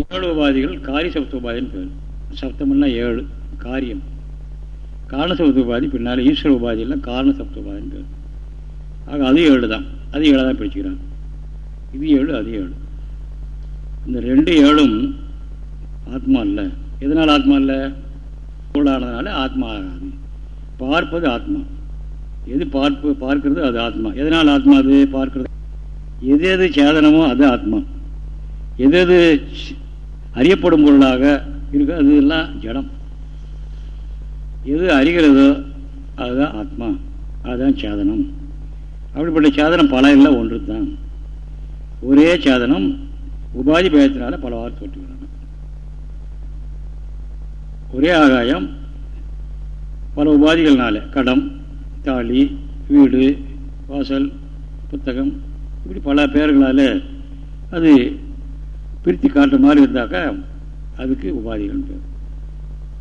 ஏழு உபாதிகள் காரிய சப்த உபாதின்னு பேர். சப்தம்னா ஏழு காரியம். காரணசப்த உபாதி பின்னால் ஈஸ்வர உபாதியில் காரண சப்த உபாதின்னு பேர். ஆக அது ஏழு தான் அது ஏழாக தான் பிரிச்சுக்கிறாங்க. இது ஏழு அது ஏழு. இந்த ரெண்டு ஏழும் ஆத்மா இல்லை. எதனால் ஆத்மா இல்லை? கூடானதுனால ஆத்மா ஆகாது. பார்ப்பது ஆத்மா. எது பார்ப்பு பார்க்கிறது அது ஆத்மா. எதனால் ஆத்மா அது? பார்க்கிறது. எது எது சேதனமோ அது ஆத்மா. எது எது அறியப்படும் பொருளாக இருக்க. அது எல்லாம் ஜடம். எது அறிகிறதோ அதுதான் ஆத்மா. அதுதான் சாதனம். அப்படிப்பட்ட சாதனம் பல இல்லை ஒன்று தான் ஒரே சாதனம் உபாதி பயத்தினால பலவாறு தோற்றுகிறாங்க ஒரே ஆகாயம் பல உபாதிகள்னால. கடம் தாலி வீடு வாசல் புத்தகம் இப்படி பல பேர்களால் அது பிரித்து காட்டுற மாதிரி இருந்தாக்கா அதுக்கு உபாதிகள் உண்டு.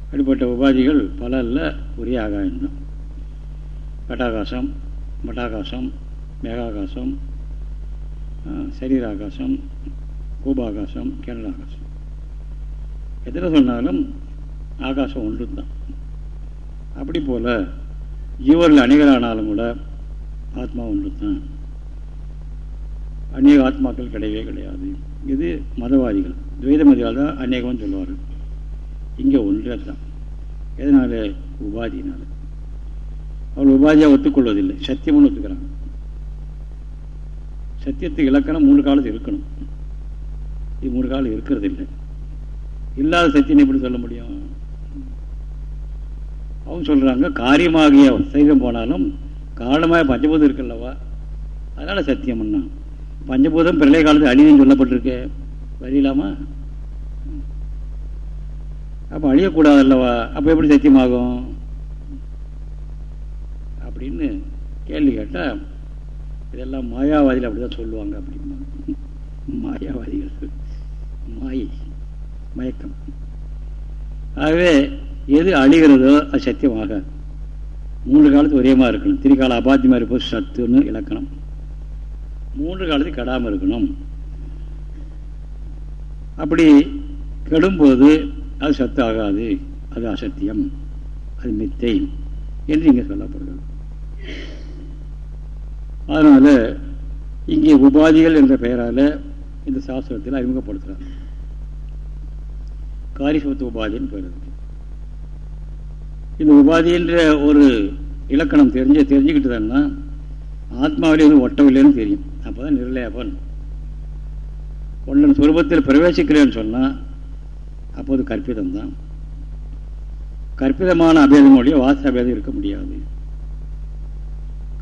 அப்படிப்பட்ட உபாதிகள் பல இல்லை ஒரே ஆகாயம்தான். கட்டாகாசம் மட்டாகாசம் மேகாகாசம் சரீராகாசம் கோபாகாசம் கேரளாகாசம். எத்தனை சொன்னாலும் ஆகாசம் ஒன்று தான் அப்படி போல் ஜீவர்கள் அணிகளானாலும் கூட ஆத்மா ஒன்று தான் அநேக ஆத்மாக்கள் கிடையவே கிடையாது. இது மதவாதிகள். துவைத மதிவால் தான் அநேகம் சொல்லுவார் இங்கே ஒன்றே தான் எதனால? உபாதினால் அவள் உபாதியாக ஒத்துக்கொள்வதில்லை. சத்தியம்னு ஒத்துக்கிறாங்க சத்தியத்துக்கு இலக்கணம் மூணு காலத்து இருக்கணும். இது மூணு காலம் இருக்கிறது இல்லை இல்லாத சத்தியம் எப்படி சொல்ல முடியும்? அவங்க சொல்கிறாங்க காரியமாகிய சைதம் போனாலும் காரணமாக பஞ்சபூதம் இருக்குல்லவா? அதனால் சத்தியம்னா. பஞ்சபூதம் பிரளய காலத்தில் அழிதுன்னு சொல்லப்பட்டிருக்கு. வரையிலாமா அப்போ அழியக்கூடாது அல்லவா அப்போ எப்படி சத்தியமாகும்? அப்படின்னு கேள்வி கேட்டால் இதெல்லாம் மாயாவாதிகள் அப்படி தான் சொல்லுவாங்க அப்படின்னா. மாயாவாதிகள் மாயை மயக்கம். ஆகவே எது அழிகிறதோ அது சத்தியமாக மூன்று காலத்து ஒரே மாதிரி இருக்கணும். திரிகால அபாத்தியமாக இருப்பது சத்துன்னு இலக்கணம் மூன்று காலத்துக்கு கெடாமல் இருக்கணும். அப்படி கெடும்போது அது சத்தாகாது. அது அசத்தியம். அது மித்தை என்று இங்கே சொல்லப்படுகிறது. அதனால் இங்கே உபாதிகள் என்ற பெயரால் இந்த சாஸ்திரத்தில் அறிமுகப்படுத்துகிறார் காரிசபத்து உபாதின்னு பேர் இருக்கு. இந்த உபாதின்ற ஒரு இலக்கணம் தெரிஞ்ச தெரிஞ்சுக்கிட்டு தான்? ஆத்மாவிலே எதுவும் ஒட்டவில்லைன்னு தெரியும். அப்போ தான் நிர்லேபன் ஒன்றன் சுரூபத்தில் பிரவேசிக்கிறேன்னு சொன்னால் அப்போது கற்பிதம் தான் கற்பிதமான அபேதமுடைய வாச அபேதம் இருக்க முடியாது.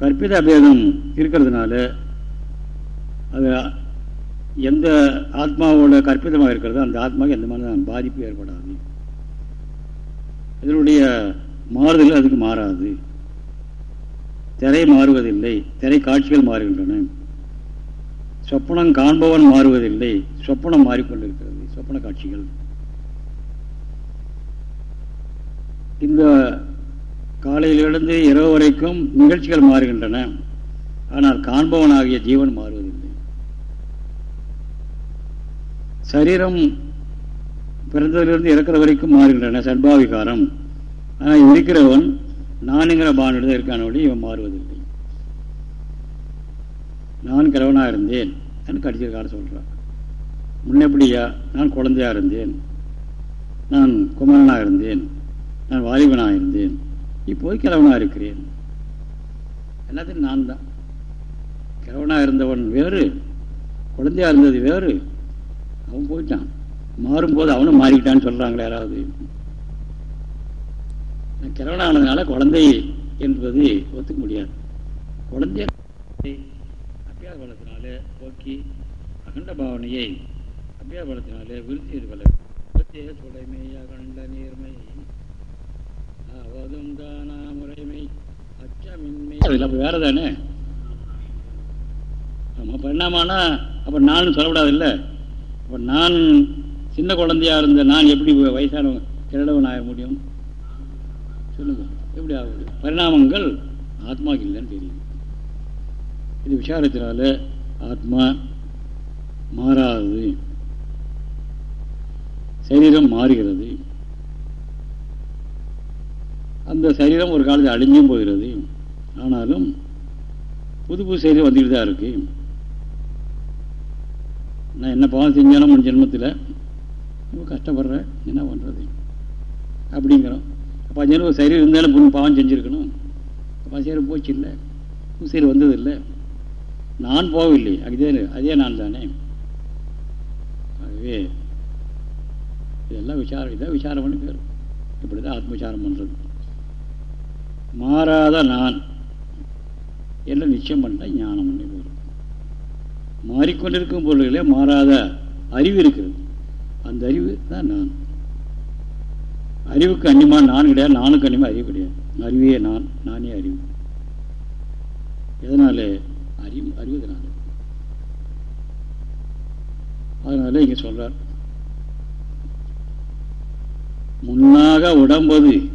கற்பித அபேதம் இருக்கிறதுனால அது எந்த ஆத்மாவோட கற்பிதமாக இருக்கிறதோ அந்த ஆத்மாவுக்கு எந்த மாதிரி பாதிப்பு ஏற்படாது. இதனுடைய மாறுதல் அதுக்கு மாறாது. திரை மாறுவதில்லை. திரை காட்சிகள் மாறுகின்றன. சொப்பனம் காண்பவன் மாறுவதில்லை. சொப்பனம் மாறிக்கொண்டிருக்கிறது. சொப்பன காட்சிகள். இந்த காலையிலிருந்து இரவு வரைக்கும் நிகழ்ச்சிகள் மாறுகின்றன. ஆனால் காண்பவன் ஆகிய ஜீவன் மாறுவதில்லை. சரீரம் பிறந்ததிலிருந்து இறக்கிற வரைக்கும் மாறுகின்றன. சர்பாவிகாரம். ஆனால் இருக்கிறவன் நானுங்கிற பானுடன் இருக்கானோடி இவன் மாறுவதில்லை. நான் கிழவனாக இருந்தேன் என்று கடிச்ச காலம் சொல்கிறான் முன்னெப்படியா நான் குழந்தையாக இருந்தேன். நான் குமரனாக இருந்தேன். நான் வாலிபனாக இருந்தேன். இப்போது கிழவனாக இருக்கிறேன். எல்லாத்தையும் நான் தான். கிழவனாக இருந்தவன் வேறு குழந்தையாக இருந்தது வேறு. அவன் போயிட்டான். மாறும்போது அவனும் மாறிக்கிட்டான்னு சொல்கிறாங்களே யாராவது. நான் கிழவனானதுனால குழந்தை என்பது ஒத்துக்க முடியாது. குழந்தைய அபியாச பலத்தினாலே போக்கி அகண்ட பாவனையை அபியாச பலத்தினாலே விருத்தி இருப்பல சுடைமை அகண்ட நேர்மை. அவதும் தானா முறைமை. அச்சமின்மை. அப்போ வேற தானே ஆமாம் பரிணாமானா அப்போ நான் சொல்லக்கூடாது இல்லை அப்போ நான் சின்ன குழந்தையா இருந்த நான் எப்படி வயசான கிழவன் ஆக முடியும்? சொல்லுங்கள் எப்படி ஆக முடியும்? பரிணாமங்கள் ஆத்மாவுக்கு இல்லைன்னு தெரியுது. இது விசாரத்தினால ஆத்மா மாறாது. சரீரம் மாறுகிறது. அந்த சரீரம் ஒரு காலத்தில் அழிஞ்சும் போகிறது. ஆனாலும் புது புது சரீரம் வந்துக்கிட்டு தான் இருக்கு. நான் என்ன பாவம் செஞ்சாலும் முன் ஜென்மத்தில் ரொம்ப கஷ்டப்படுறேன். என்ன பண்ணுறது அப்படிங்கிறோம். அப்போ அஞ்சு ஒரு சரீரம் இருந்தாலும் புண்ணு பாவம் செஞ்சுருக்கணும். அப்போ சரீரம் போச்சு இல்லை புது சரீரம் வந்ததில்லை. நான் போகவில்லை. அதே அதே நான் தானே. ஆகவே இதெல்லாம் விசாரம் இதான் விசாரம் பண்ணி பேர். இப்படி தான் ஆத்ம விசாரம் பண்ணுறது மாறாத நான் எல்லாம் நிச்சயம் பண்ணால் ஞானம் பண்ணி போயிடும் மாறிக்கொண்டிருக்கும் பொருள்களே மாறாத அறிவு இருக்கிறது. அந்த அறிவு தான் நான். அறிவுக்கு அன்னிமா நான் கிடையாது நானுக்கு அன்னிமா அறிவு கிடையாது. அறிவே நான் நானே அறிவு. எதனால? அறிவு அறிவதனால. அதனால இங்க சொல்றார் முன்னாக உடம்பது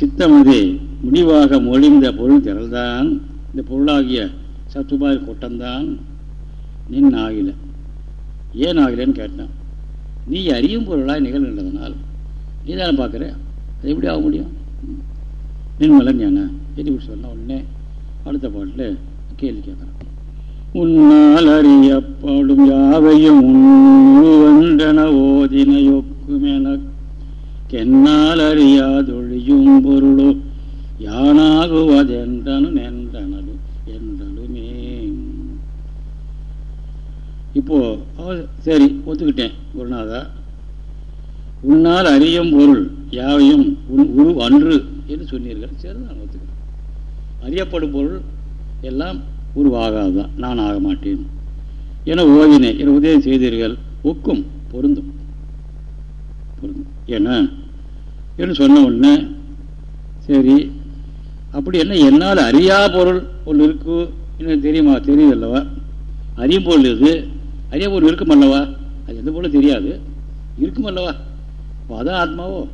சித்தமதே முடிவாக மொழிந்த பொருள் திரள்தான். இந்த பொருளாகிய சத்துபாய் கூட்டம்தான் நின் ஆகில. ஏன் ஆகலன்னு கேட்டான். நீ அறியும் பொருளாய் நிகழ்கின்றதுனால். நீ தானே பார்க்குற? அது எப்படி ஆக முடியும்? நின்மலன் ஞான. எப்படி சொன்ன உடனே அடுத்த பாட்டில் கேள்வி கேட்குறான் உன்னால் அறியப்படும் யாவையும் உன்வென்றன ஓதினையொக்குமென கென்னால் அறியாதொழியும் பொருளோ யானாகுவதென்றனு நென்றனது என்றனுமே இப்போ சரி ஒத்துக்கிட்டேன் குருநாதா. உன்னால் அறியும் பொருள் யாவையும் உன் உரு அன்று என்று சொன்னீர்கள். சரி நான் ஒத்துக்கிறேன். அறியப்படும் பொருள் எல்லாம் உருவாகாதான் நான் ஆக மாட்டேன். என ஓவினை என உதவி செய்தீர்கள் ஒக்கும் பொருந்தும். பொருந்தும். ஏன்னா என்று சொன்ன உடனே சரி அப்படி என்ன என்னால் அறியா பொருள் ஒன்று இருக்கு எனக்கு தெரியுமா? தெரியுது அல்லவா? அறியும் பொருள் இது அறிய பொருள் இருக்கும் அல்லவா? அது எந்த பொருளும் தெரியாது. இருக்கும் அல்லவா? அதான் ஆத்மாவோ?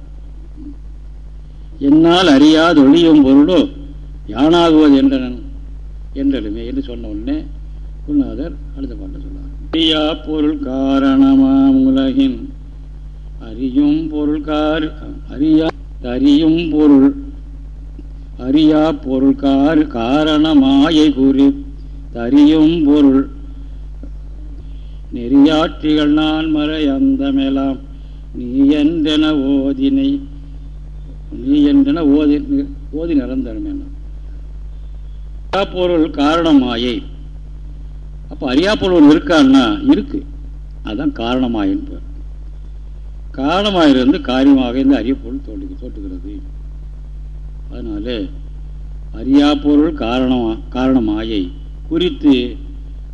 என்னால் அறியாது ஒழியும் பொருளோ யானாகுவது என்றனன் என்றலுமே என்று சொன்ன உடனே குருநாதர் அடுத்த பாட்டு சொன்னார். அறியா பொருள் காரணமாம் உலகின். அறியும் பொருள் கார் அறியா அறியும் பொருள். அறியா பொருள் கார் காரணமாயை குறி தறியும் பொருள். நெறியாற்றிகள் நான் மறை அந்தமெல்லாம் நீ என்றென ஓதினை நீ என்றென ஓதி ஓதி நிரந்தரம் என்ன பொருள் காரணமாயை. அப்போ அறியாப்பொருள் இருக்கான்னா இருக்கு. அதுதான் காரணமாயின்னு பேர். காரணமாயிருந்து காரியமாக இந்த அறியப்பொருள் தோட்டு தோட்டுகிறது அதனால அறியாப்பொருள் காரணமா காரணமாயை குறித்து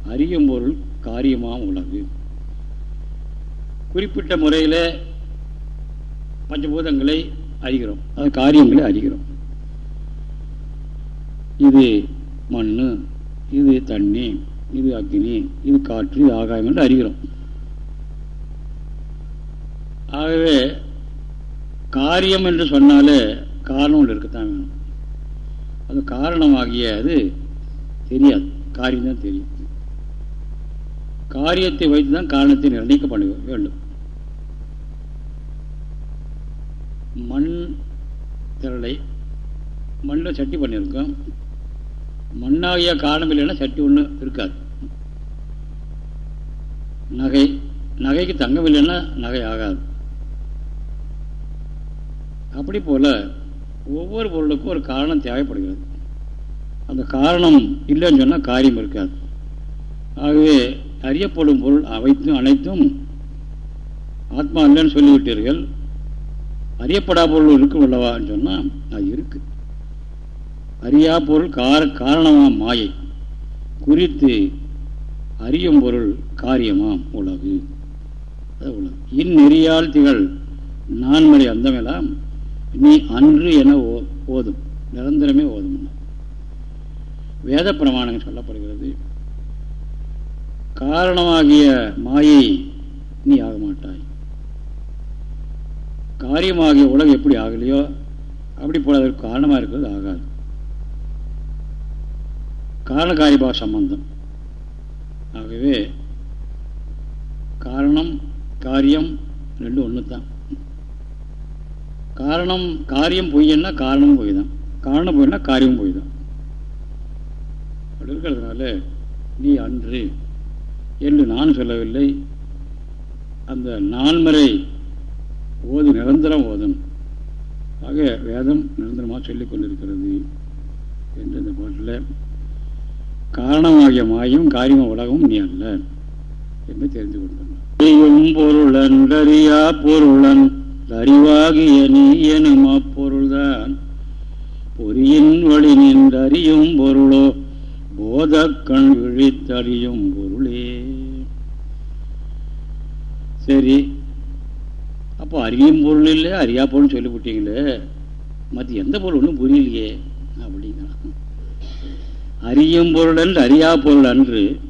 அறியும் பொருள் காரியமாக உள்ளது. குறிப்பிட்ட முறையில் பஞ்சபூதங்களை அறிகிறோம். அது காரியங்களை அறிகிறோம். இது மண் இது தண்ணி இது அக்னி இது காற்று இது ஆகாயம் என்று அறிகிறோம். ஆகவே காரியம் என்று சொன்னாலே காரணம் ஒன்று இருக்கத்தான் வேணும். அது காரணமாகிய அது தெரியாது. காரியம் தான் தெரியும். காரியத்தை வைத்து தான் காரணத்தை நிர்ணயிக்க பண்ண வேண்டும். மண் திரளை மண்ணில் சட்டி பண்ணியிருக்கோம். மண்ணாகிய காரணம் இல்லைன்னா சட்டி ஒன்று இருக்காது. நகை நகைக்கு தங்கம் இல்லைன்னா நகை ஆகாது. அப்படி போல் ஒவ்வொரு பொருளுக்கும் ஒரு காரணம் தேவைப்படுகிறது. அந்த காரணம் இல்லைன்னு சொன்னால் காரியம் இருக்காது. ஆகவே அறியப்படும் பொருள் அவைத்தும் அனைத்தும் ஆத்மா இல்லைன்னு சொல்லிவிட்டீர்கள். அறியப்படா பொருள் இருக்கும் அல்லவான்னு சொன்னால் அது இருக்குது அறியா பொருள் கார காரணமாம் மாயை. குறித்து அறியும் பொருள் காரியமாம் உலகு. உலகு. இந்நெறியால் திகழ் நான்மறை அந்தமெல்லாம் நீ அன்று என ஓதும். நிரந்தரமே ஓதும். வேத பிரமாணங்கள் சொல்லப்படுகிறது. காரணமாகிய மாயை நீ ஆக மாட்டாய் காரியமாகிய உலகம் எப்படி ஆகலையோ அப்படி போல அதற்கு காரணமாக இருக்கிறது ஆகாது. காரணகாரிபாக சம்பந்தம். ஆகவே காரணம் காரியம் ரெண்டும் ஒன்று தான் காரணம் காரியம் பொய்யன்னா காரணமும் பொய் தான் காரணம் பொய்னா காரியமும் பொய் தான் அப்படி இருக்கிறதுனால நீ அன்று என்று நான் சொல்லவில்லை. அந்த நான்மறை ஓது நிரந்தரம் ஓதும். ஆக வேதம் நிரந்தரமாக சொல்லிக் கொண்டிருக்கிறது. என்று இந்த பாட்டில் காரணமாகிய மாயும் காரியம உலகமும் நீ அல்ல என்று தெரிந்து கொண்டான் பொருளன் அறியா பொருளன் அறிவாகிய நீ எனும் அப்பொருள்தான். பொறியின் வழி நின்றறியும் பொருளோ போதக்கண் விழித்தறியும் பொருளே. சரி அப்போ அறியும் பொருள் இல்லை அறியா பொருள் சொல்லிவிட்டீங்களே. மற்ற எந்த பொருள் ஒன்றும் புரியலையே. அப்படிங்கிறான். அறியும் பொருள் அன்று அறியா பொருள் அன்று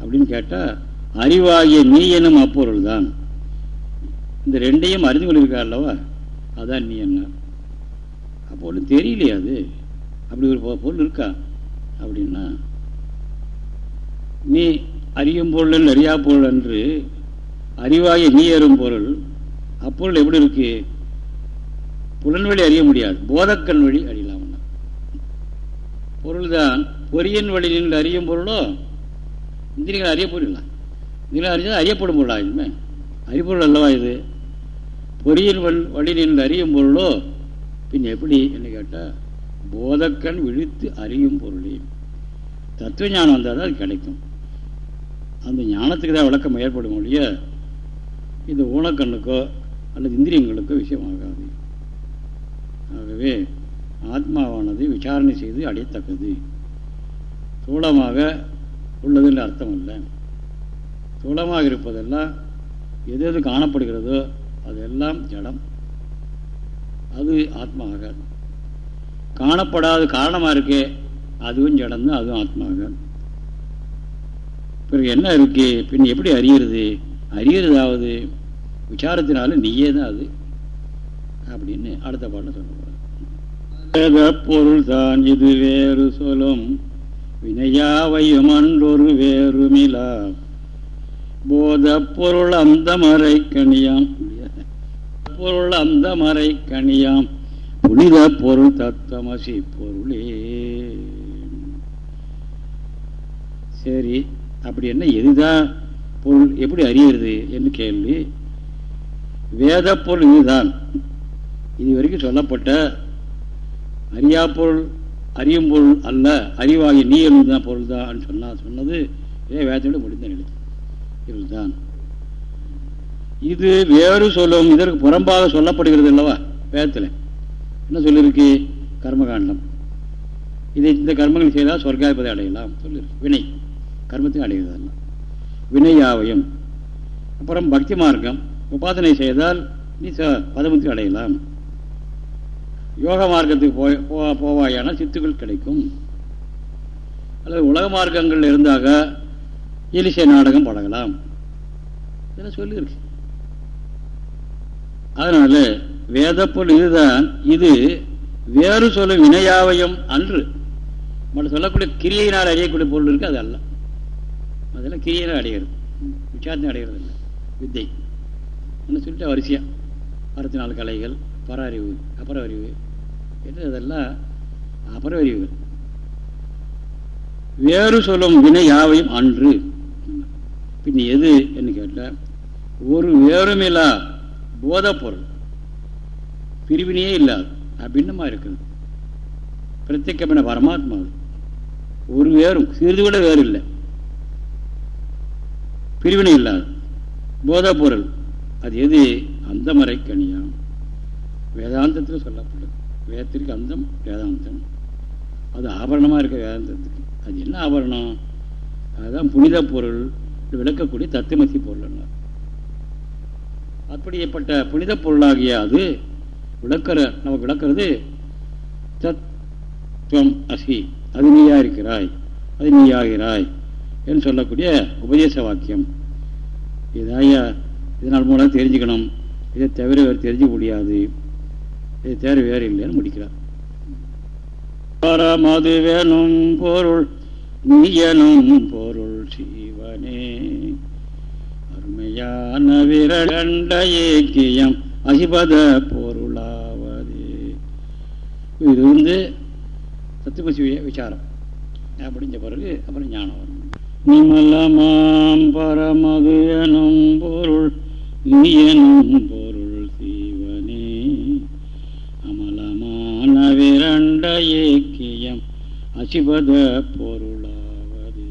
அப்படின்னு கேட்டால் அறிவாகிய நீ எனும் அப்பொருள் தான். இந்த ரெண்டையும் அறிந்து கொண்டிருக்கா அல்லவா? அதான் நீ என்ன? அப்போ ஒன்றும் தெரியலையா அது. அப்படி ஒரு பொருள் இருக்கா? அப்படின்னா நீ அறியும் பொருள் அறியா பொருள் அன்று அறிவாய நீ ஏறும் பொருள் அப்பொருள் எப்படி இருக்கு? புலன்வழி அறிய முடியாது. போதக்கண் வழி அறியலாம். பொருள்தான் பொறியின் வழி நீங்கள் அறியும் பொருளோ? இந்திரியங்கள் அறிய பொருள் இந்திரியங்கள் அறிஞ்சது அறியப்படும் பொருளா இனிமே? அறிபொருள் அல்லவா இது? பொறியின் வழி நீங்கள் அறியும் பொருளோ? பின் எப்படி என்ன கேட்டால் போதக்கண் விழித்து அறியும் பொருளே. தத்துவ ஞானம் வந்தால் தான் அது கிடைக்கும். அந்த ஞானத்துக்கு தான் விளக்கம் ஏற்படும் ஒழிய இந்த ஊனக்கண்ணுக்கோ அல்லது இந்திரியங்களுக்கோ விஷயமாகாது. ஆகவே ஆத்மாவானது விசாரணை செய்து அடையத்தக்கது. சூளமாக உள்ளதில் அர்த்தம் இல்லை சூளமாக இருப்பதெல்லாம் எது எது காணப்படுகிறதோ அதெல்லாம் ஜடம். அது ஆத்மாக. காணப்படாத காரணமாக இருக்கே அதுவும் ஜடம் தான் அதுவும் ஆத்மாக. பிறகு என்ன இருக்கு? பின் எப்படி அறியிறது? அறியறதாவது விசாரத்தினாலும் நீயே தான் அது. அப்படின்னு அடுத்த பாட்டில் சொல்லுவோம். பொருள் தான் இது வேறு சொல்லும். வினையாவையும் அன்றொரு வேறுமிலா. போத பொருள் அந்த மறை கணியாம் பொருள் அந்த மறை கணியாம் புனித பொருள் தத்தமசி பொருளே. சரி அப்படி என்ன எதுதான் பொருள் எப்படி அறியறது என்று கேள்வி. வேத பொருள் இதுதான். இது வரைக்கும் சொல்லப்பட்ட அறியா பொருள் அறியும் பொருள் அல்ல அறிவாகி நீ எழுந்தான் பொருள் தான் சொன்னா சொன்னது இதே வேதத்தோடு முடிந்த நிலை இதுதான் இது வேறு சொல்லும் இதற்கு புறம்பாக சொல்லப்படுகிறது அல்லவா வேதத்தில். என்ன சொல்லியிருக்கு கர்மகாண்டம். இதை இந்த கர்மங்கள் செய்தால் சொர்க்காயப்பதை அடையலாம் சொல்லியிருக்கு வினை. கர்மத்தை அடைகிறதெல்லாம் வினையாவையும் அப்புறம் பக்தி மார்க்கம். உபாதனை செய்தால் நீ பதமுத்தி அடையலாம். யோக மார்க்கத்துக்கு போய் போவாயான சித்துக்கள் கிடைக்கும். அல்லது உலக மார்க்கங்கள் இருந்தாக இலிசை நாடகம் பழகலாம். இதெல்லாம் சொல்லியிருக்கு. அதனால வேதப்பொருள் இதுதான். இது வேறு சொல்லும் வினையாவையும் அன்று. மற்ற சொல்லக்கூடிய கிரியையினால் அடையக்கூடிய பொருள் இருக்கு அது அல்ல. அதெல்லாம் கிரியையினால் அடைகிறது விசாரணை அடைகிறது இல்லை வித்தை. என்ன சொல்லிட்டு வரிசையாக அறுபத்தி நாலு கலைகள் பர அறிவு அப்புற அறிவு என்று அதெல்லாம் அப்புறம் அறிவுகள் வேறு சொல்லும் வினை யாவையும் அன்று. பின் எது என்று கேட்டால் ஒரு வேறுமில்லா போதப்பொருள். பிரிவினையே இல்லாது அபிண்ணமாக இருக்குது. பிரத்யேகமான பரமாத்மா ஒரு வேறும் சிறிது கூட வேறு இல்லை. பிரிவினை இல்லாது போதப்பொருள். அது எது? அந்த மறை கனியா வேதாந்தத்தில் சொல்லப்படுது வேதத்திற்கு அந்தம் வேதாந்தம். அது ஆபரணமாக இருக்க வேதாந்தத்துக்கு. அது என்ன ஆபரணம்? அதுதான் புனித பொருள் விளக்கக்கூடிய தத்துவமசி பொருள் அப்படிப்பட்ட புனித பொருளாகிய அது விளக்கிற நமக்கு விளக்கிறது தத்துவம் அசி. அது நீயா இருக்கிறாய் அது நீயாகிறாய் என்று சொல்லக்கூடிய உபதேச வாக்கியம். இதாய இதனால் மூலம் தெரிஞ்சுக்கணும். இதை தவிர வேறு தெரிஞ்சுக்க முடியாது. இது தவிர வேறு இல்லைன்னு முடிக்கிறார். பரமது வேணும் பொருள் நீயனும் பொருள் சீவனே. அருமையான இருமையான விரண்ட ஏக்கியம் அசிபத பொருளாவது. இது வந்து தத்துவசி விசாரம். அப்படிஞ்ச பிறகு அப்புறம் ஞானம் வரும். நிமலமாம் பரமது எனும் பொருள் நீ எனும் பொருள் அமலமான ஏக்கியம் அசிபத பொருளாவது.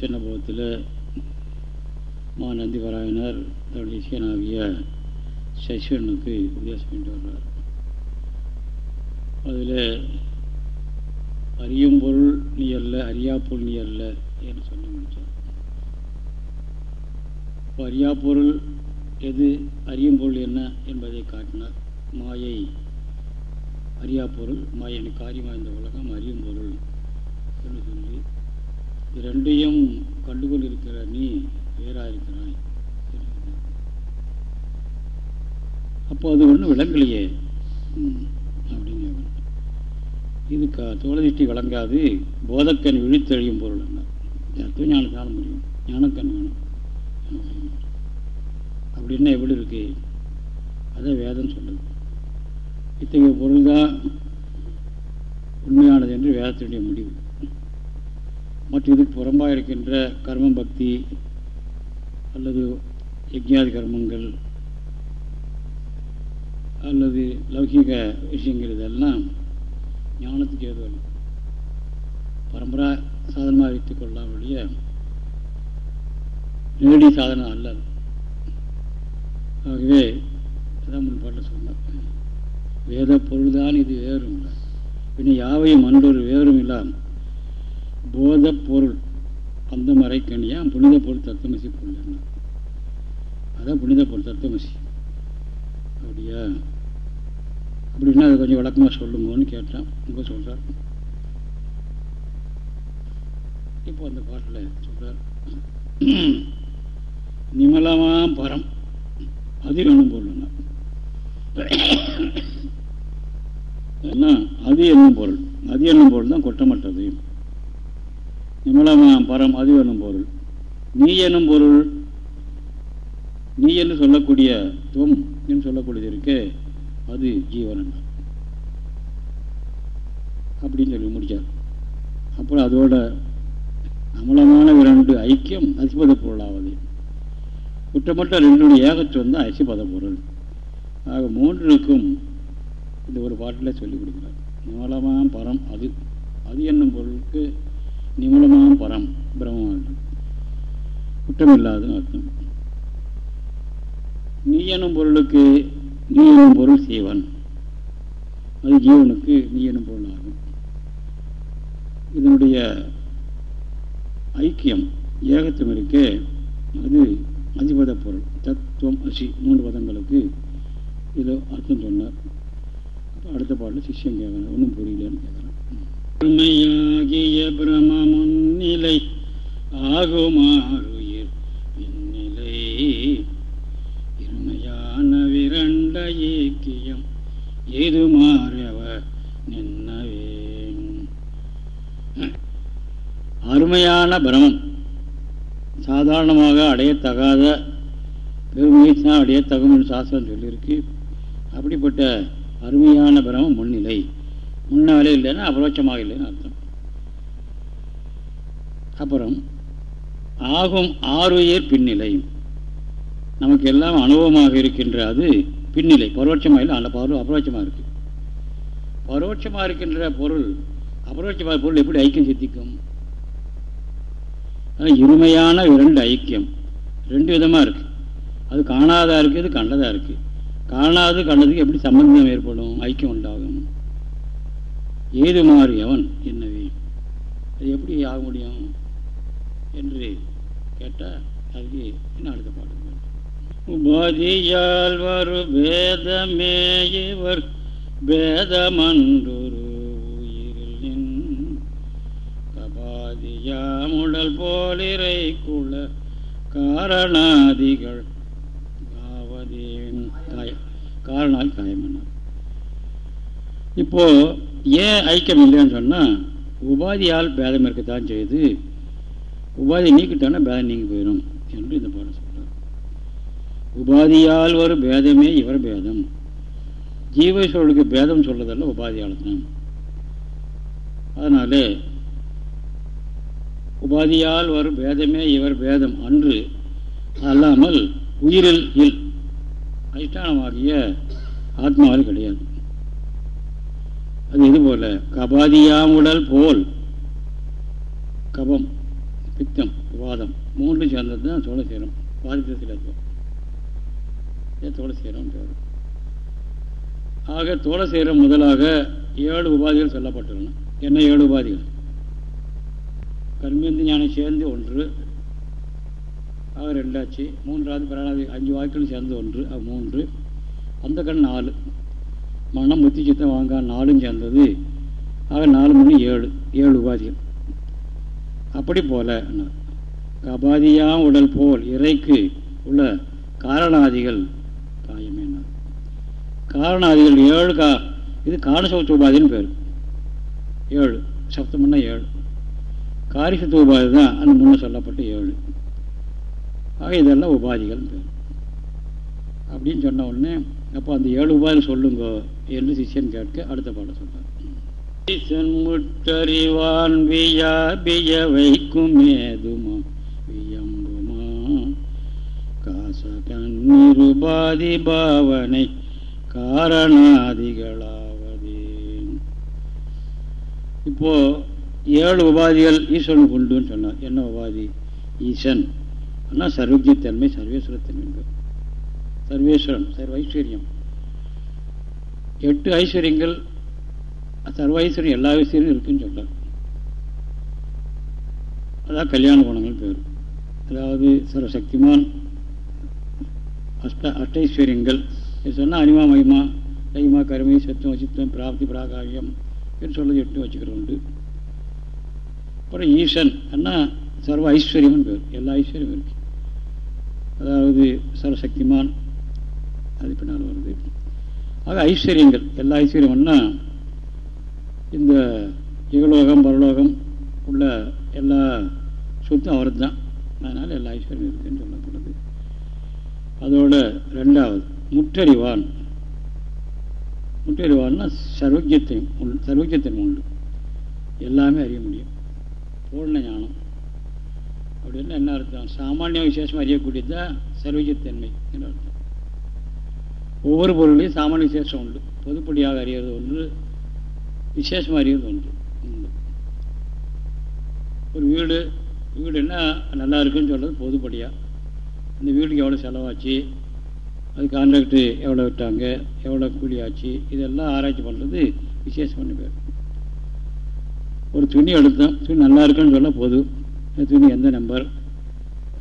சின்ன போகத்தில் மா நந்திவராயனர் தன்னுடைய இசையனாகிய சசிவனுக்கு உபதேசம் பண்ணிட்டு வர்றார். அதில் அறியும் பொருள் நீ அல்ல அறியா பொருள் நீ அல்ல என்று சொல்லி முடித்தார் இப்போ அறியா பொருள் எது அறியும் பொருள் என்ன என்பதை காட்டினார். மாயை. அறியா பொருள். மாயை காரியமாக இந்த உலகம் அறியும் பொருள் என்று சொல்லி இது ரெண்டையும் கண்டுகொண்டிருக்கிற நீ வேறாக இருக்கிறாய் அப்போ அது ஒன்றும் விளங்கலையே. அப்படின்னு இது க தோழதிஷ்டி விளங்காது. போதக்கன் விழித்தெழியும் பொருள் என்ன? தத்துவ ஞானத்தால் முடியும். ஞானக்கண் வேணும். அப்படின்னு அப்படின்னா எப்படி இருக்கு? அதை வேதம் சொல்லுது. இத்தகைய பொருள் தான் உண்மையானது என்று வேதத்தினுடைய முடிவு. மற்ற இதுக்கு புறம்பாக இருக்கின்ற கர்மம் பக்தி அல்லது யஜ்ஞாதி கர்மங்கள் அல்லது லௌகிக விஷயங்கள் இதெல்லாம் ஞானத்துக்கு ஏதுவல்ல. பரம்பரா சாதனமாக வைத்துக் கொள்ளாமலேயே நேரடி சாதனம் அல்ல ஆகவே அதான் முன்பாட்டில் சொன்னார். வேத பொருள்தான் இது வேறும். இல்லை பின்ன யாவையும் அன்றொரு வேறும் இல்லாம். போத பொருள் அந்த மறைக்கணியாக புனித பொருள் தத்துவமசி பொருள் என்ன? அதான் புனித பொருள் தத்துவமசி அப்படியா? அப்படின்னா அதை கொஞ்சம் விளக்கமாக சொல்லுங்கன்னு கேட்டான். ரொம்ப சொல்கிறார் இப்போ அந்த பாட்டில் சொல்கிறார் நிமலமாம் பரம். அது என்னும் பொருள்னா அது என்னும் பொருள்? அது என்னும் பொருள் தான் கொட்டமற்றது நிமலமாம் பரம் அது என்னும் பொருள். நீ என்னும் பொருள்? நீ என்று சொல்லக்கூடிய துவம் என்று சொல்லக்கூடியது இருக்கே அது ஜீவன் அப்படின்னு சொல்லி முடிச்சார் அப்புறம் அதோட அமலமான இரண்டு ஐக்கியம் அசிபத பொருளாவது. குற்றமற்ற ரெண்டுடைய ஏகத்துவம் தான் அசிபத பொருள் ஆக மூன்றுக்கும் இந்த ஒரு பாட்டில் சொல்லிக் கொடுக்குறார். நிமலமாம் பரம் அது. அது என்னும் பொருளுக்கு நிமலமாம் பரம் பிரம்மமாக குற்றமில்லாதுன்னு அர்த்தம். நீ எனும் பொருளுக்கு நீ எனும் பொருள் சீவன். அது ஜீவனுக்கு நீ எனும் பொருள் ஆகும். இதனுடைய ஐக்கியம் ஏகத்துவம் இருக்கே அது அதிபத பொருள் தத்துவம் அசி மூன்று பதங்களுக்கு இதில் அர்த்தம் சொன்னார். அடுத்த பாட்டில் சிஷ்யம் கேட்கணும் ஒன்றும் புரியலன்னு கேட்குறான் உண்மையாகிய பிரம முன்னிலை ஆகுமாறுயிர் இந்நிலை இருமையான விரண்ட ஏக்கியம் ஏது மாறவ நின்னவே அருமையான பிரமம். சாதாரணமாக அடையத்தகாத பெருமுயற்சி தான் அடையத்தகும் என்று சாஸ்திரம் சொல்லியிருக்கு. அப்படிப்பட்ட அருமையான பிரமம் முன்னிலை. முன்னாலே இல்லைன்னா அபரோட்சமாக இல்லைன்னு அர்த்தம். அப்புறம் ஆகும் ஆறுயர் பின்னிலை. நமக்கு எல்லாம் அனுபவமாக இருக்கின்ற அது பின்னிலை. பரோட்சமாக இல்லை அந்த பரோ அபரோட்சமாக இருக்கு. பரோட்சமாக இருக்கின்ற பொருள் அபரோட்சமாக பொருள் எப்படி ஐக்கியம் சித்திக்கும்? இருமையான இரண்டு ஐக்கியம். ரெண்டு விதமாக இருக்குது அது காணாதா இருக்குது இது கண்டதாக இருக்குது காணாது கண்டதுக்கு எப்படி சம்பந்தம் ஏற்படும்? ஐக்கியம் உண்டாகும். ஏது மாறியவன் என்னவே? அது எப்படி ஆக முடியும் என்று கேட்டால் அதுக்கு என்ன அடுத்த பாட்டு உபாதியால் வரு பேதமே இவர். பேதமன்றொரு தமுடல் போலிரை குல காரணாதிகள். காவதேன் காரணால் காயமன்னார் இப்போ ஏன் ஐக்கியம் இல்லைன்னு சொன்னால் உபாதியால் பேதம் இருக்கத்தான் செய்யுது. உபாதி நீக்கிட்டோன்னா பேதம் நீங்கி போயிடும் என்று இந்த பாடம் சொல்கிறார் உபாதியால் ஒரு பேதமே இவர் பேதம். ஜீவேஸ்வரனுக்கு பேதம் சொல்றதெல்லாம் உபாதியால் தான். அதனாலே உபாதியால் வரும் பேதமே இவர் பேதம் அன்று அல்லாமல் உயிரில் இல். அதிஷ்டானமாகிய ஆத்மாவில் கிடையாது. அது இது போல கபாதியாமுடல் போல் கபம் பித்தம் வாதம் மூன்று சேர்ந்தது தான் துளசீரம் பாதித்தத்தில் துளசீரம் பேர் ஆக துளசீரம் முதலாக ஏழு உபாதிகள் சொல்லப்பட்டுள்ளன. என்ன ஏழு உபாதிகள்? கர்மேந்து ஞானம் சேர்ந்து ஒன்று ஆக ரெண்டாச்சு. மூன்றாவது பிராணாதி அஞ்சு வாய்க்கள் சேர்ந்து ஒன்று மூன்று. அந்த கண் நாலு. மனம் புத்தி சித்தம் வாங்க நாலும் சேர்ந்தது. ஆக நாலு மணி ஏழு ஏழு உபாதிகள். அப்படி போல கபாதியாம் உடல் போல் இறைக்கு உள்ள காரணாதிகள் காயமே காரணாதிகள் ஏழு கா இது காரணசௌத்த உபாதின்னு பேர். ஏழு சப்தம்னா ஏழு. காரிசத்து உபாதி தான் அந்த முன்ன சொல்லப்பட்ட ஏழு. ஆக இதெல்லாம் உபாதிகள். பேர் அப்படின்னு சொன்ன உடனே அப்போ அந்த ஏழு உபாதி சொல்லுங்க என்று சிஷியன் கேட்க அடுத்த பாடம் சொல்றார். முட்டறிவான் வியா பிய வைக்கும் ஏதுமா வியம்புமா? காச கண்ணிருபாதி பாவனை காரணாதிகளாவது. இப்போ ஏழு உபாதிகள் ஈஸ்வரனுக்கு உண்டுன்னு சொன்னார். என்ன உபாதி? ஈசன். ஆனால் சர்வஜத்தன்மை சர்வேஸ்வரத்தன்மை சர்வேஸ்வரன் சர்வ ஐஸ்வர்யம் எட்டு ஐஸ்வர்யங்கள் சர்வ ஐஸ்வர்யம் எல்லா ஐஸ்வர்யம் இருக்குன்னு சொன்னார். அதான் கல்யாண குணங்கள் பேர். அதாவது சர்வசக்திமான் அஷ்ட அஷ்டைஸ்வரியங்கள் சொன்னால் அனிமா மகிமா தைமா கருமை சத்துவம் சித்தம் பிராப்தி பிராகாவியம் என்று சொல்ல எட்டு வச்சுக்கிறோம் உண்டு. அப்புறம் ஈசன். அண்ணா சர்வ ஐஸ்வர்யம்னு பேர். எல்லா ஐஸ்வர்யம் இருக்கு. அதாவது சர்வசக்திமான். அது பின்னால் வருது. ஆக ஐஸ்வர்யங்கள் எல்லா ஐஸ்வர்யம்னா இந்த இகலோகம் பரலோகம் உள்ள எல்லா சொத்தும் அவர் தான் அதனால் எல்லா ஐஸ்வர்யம் இருக்குன்னு சொல்லப்படுது. அதோட ரெண்டாவது முற்றறிவான். முற்றறிவான்னா சர்வஜத்தை சர்வஜத்தின் உண்டு. எல்லாமே அறிய முடியும். பூர்ண ஞானம். அப்படின்னு என்ன அர்த்தம்? சாமானிய விசேஷம் அறியக்கூடியது தான் சர்வஜத்தன்மை என்று அர்த்தம். ஒவ்வொரு பொருளையும் சாமானிய விசேஷம் உண்டு. பொதுப்படியாக அறியறது ஒன்று விசேஷமாக அறியறது ஒன்று. உண்டு. ஒரு வீடு வீடு என்ன நல்லா இருக்குன்னு சொல்கிறது பொதுப்படியாக இந்த வீட்டுக்கு எவ்வளோ செலவாச்சு? அது கான்ட்ராக்டு எவ்வளோ விட்டாங்க? எவ்வளோ கூலி ஆச்சு? இதெல்லாம் ஆராய்ச்சி பண்ணுறது விசேஷம் பண்ணி பேர். ஒரு துணி எடுத்தோம் துணி நல்லா இருக்குன்னு சொல்ல போது துணி எந்த நம்பர்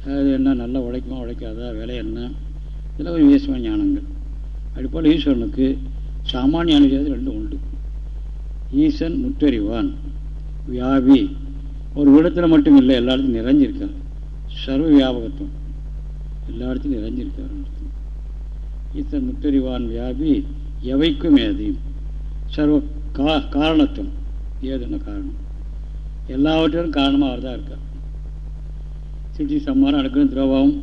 அது என்ன நல்லா உழைக்குமா உழைக்காதா? விலை என்ன? இதெல்லாம் ஒரு விசேஷமான ஞானங்கள். அதுபோல் ஈஸ்வரனுக்கு சாமானிய அனுசரித்து ரெண்டும் உண்டு. ஈசன் முற்றறிவான் வியாபி. ஒரு இடத்துல மட்டும் இல்லை எல்லா இடத்துலையும் நிறைஞ்சிருக்கார். சர்வ வியாபகத்துவம். எல்லா இடத்துலையும் நிறைஞ்சிருக்கார். ஈசன் முற்றறிவான் வியாபி எவைக்கும் ஏதையும் சர்வ கா காரணத்துவம். ஏதுன்னு காரணம்? எல்லாவற்றிலும் காரணமாக அவர் தான் இருக்கார் சிட்டி சம்மாரம் அடுக்கணும் துரோபம்